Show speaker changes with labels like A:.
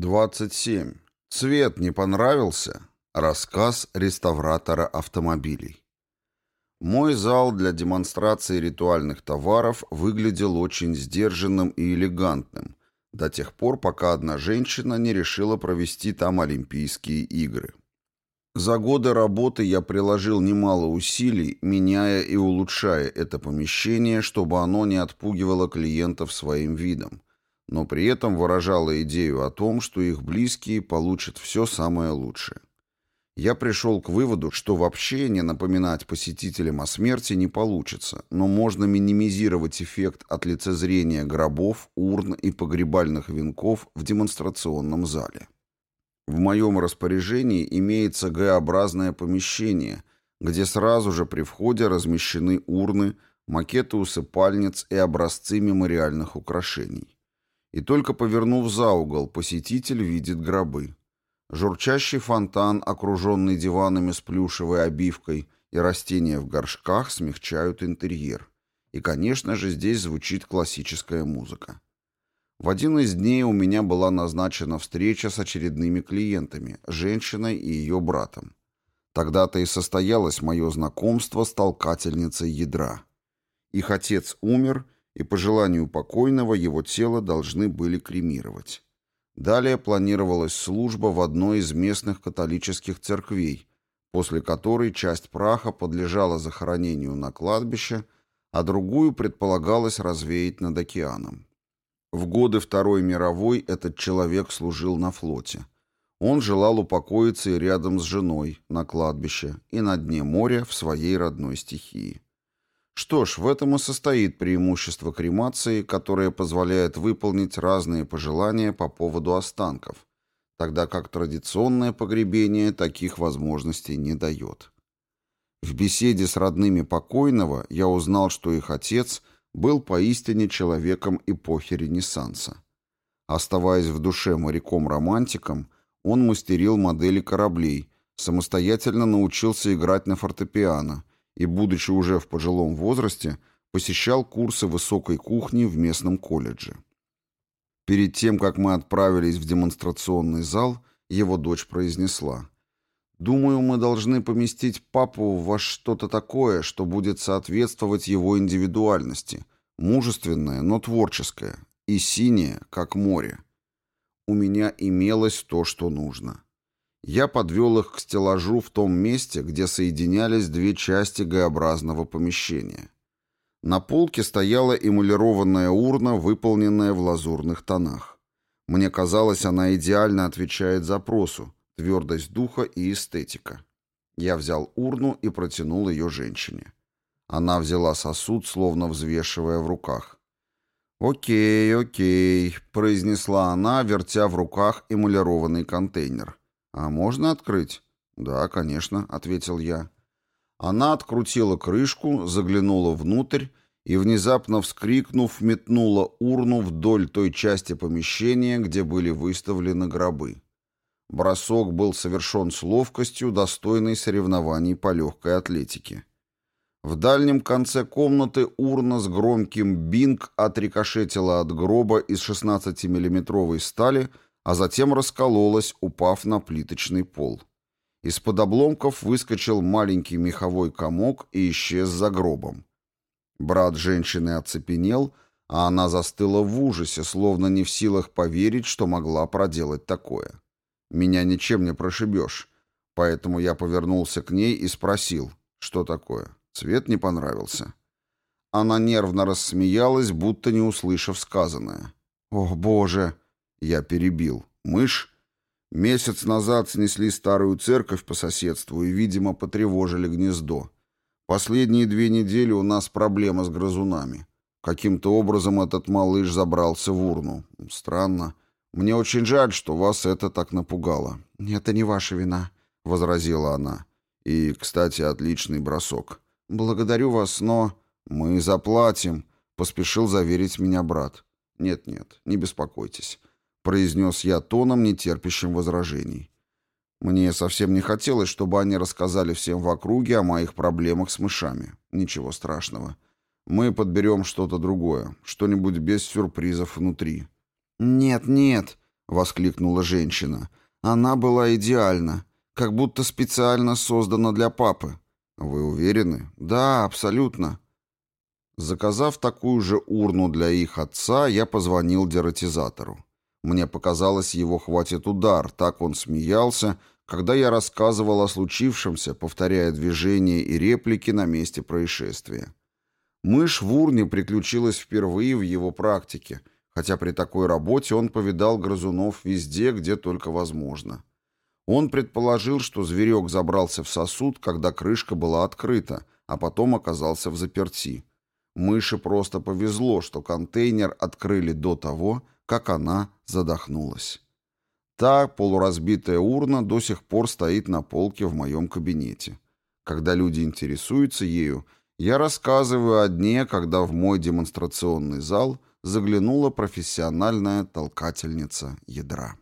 A: 27. Цвет не понравился? Рассказ реставратора автомобилей. Мой зал для демонстрации ритуальных товаров выглядел очень сдержанным и элегантным, до тех пор, пока одна женщина не решила провести там Олимпийские игры. За годы работы я приложил немало усилий, меняя и улучшая это помещение, чтобы оно не отпугивало клиентов своим видом но при этом выражала идею о том, что их близкие получат все самое лучшее. Я пришел к выводу, что вообще не напоминать посетителям о смерти не получится, но можно минимизировать эффект от лицезрения гробов, урн и погребальных венков в демонстрационном зале. В моем распоряжении имеется Г-образное помещение, где сразу же при входе размещены урны, макеты усыпальниц и образцы мемориальных украшений. И только повернув за угол, посетитель видит гробы. Журчащий фонтан, окруженный диванами с плюшевой обивкой, и растения в горшках смягчают интерьер. И, конечно же, здесь звучит классическая музыка. В один из дней у меня была назначена встреча с очередными клиентами, женщиной и ее братом. Тогда-то и состоялось мое знакомство с толкательницей ядра. Их отец умер, и по желанию покойного его тело должны были кремировать. Далее планировалась служба в одной из местных католических церквей, после которой часть праха подлежала захоронению на кладбище, а другую предполагалось развеять над океаном. В годы Второй мировой этот человек служил на флоте. Он желал упокоиться и рядом с женой, на кладбище, и на дне моря в своей родной стихии. Что ж, в этом и состоит преимущество кремации, которое позволяет выполнить разные пожелания по поводу останков, тогда как традиционное погребение таких возможностей не дает. В беседе с родными покойного я узнал, что их отец был поистине человеком эпохи Ренессанса. Оставаясь в душе моряком-романтиком, он мастерил модели кораблей, самостоятельно научился играть на фортепиано – и, будучи уже в пожилом возрасте, посещал курсы высокой кухни в местном колледже. Перед тем, как мы отправились в демонстрационный зал, его дочь произнесла. «Думаю, мы должны поместить папу во что-то такое, что будет соответствовать его индивидуальности, мужественное, но творческое, и синее, как море. У меня имелось то, что нужно». Я подвел их к стеллажу в том месте, где соединялись две части Г-образного помещения. На полке стояла эмалированная урна, выполненная в лазурных тонах. Мне казалось, она идеально отвечает запросу, твердость духа и эстетика. Я взял урну и протянул ее женщине. Она взяла сосуд, словно взвешивая в руках. «Окей, окей», — произнесла она, вертя в руках эмалированный контейнер. «А можно открыть?» «Да, конечно», — ответил я. Она открутила крышку, заглянула внутрь и, внезапно вскрикнув, метнула урну вдоль той части помещения, где были выставлены гробы. Бросок был совершен с ловкостью, достойной соревнований по легкой атлетике. В дальнем конце комнаты урна с громким бинг отрикошетила от гроба из 16-миллиметровой стали — а затем раскололась, упав на плиточный пол. Из-под обломков выскочил маленький меховой комок и исчез за гробом. Брат женщины оцепенел, а она застыла в ужасе, словно не в силах поверить, что могла проделать такое. «Меня ничем не прошибешь», поэтому я повернулся к ней и спросил, что такое. Цвет не понравился. Она нервно рассмеялась, будто не услышав сказанное. «О, Боже!» Я перебил. Мышь? Месяц назад снесли старую церковь по соседству и, видимо, потревожили гнездо. Последние две недели у нас проблема с грызунами. Каким-то образом этот малыш забрался в урну. Странно. Мне очень жаль, что вас это так напугало. Это не ваша вина, возразила она. И, кстати, отличный бросок. Благодарю вас, но мы заплатим, поспешил заверить меня брат. Нет-нет, не беспокойтесь произнес я тоном, нетерпящим возражений. Мне совсем не хотелось, чтобы они рассказали всем в округе о моих проблемах с мышами. Ничего страшного. Мы подберем что-то другое, что-нибудь без сюрпризов внутри. «Нет, нет», — воскликнула женщина. «Она была идеальна, как будто специально создана для папы». «Вы уверены?» «Да, абсолютно». Заказав такую же урну для их отца, я позвонил дератизатору. Мне показалось, его хватит удар, так он смеялся, когда я рассказывал о случившемся, повторяя движения и реплики на месте происшествия. Мышь в урне приключилась впервые в его практике, хотя при такой работе он повидал грызунов везде, где только возможно. Он предположил, что зверек забрался в сосуд, когда крышка была открыта, а потом оказался в заперти. Мыши просто повезло, что контейнер открыли до того, как она задохнулась. Та полуразбитая урна до сих пор стоит на полке в моем кабинете. Когда люди интересуются ею, я рассказываю о дне, когда в мой демонстрационный зал заглянула профессиональная толкательница ядра.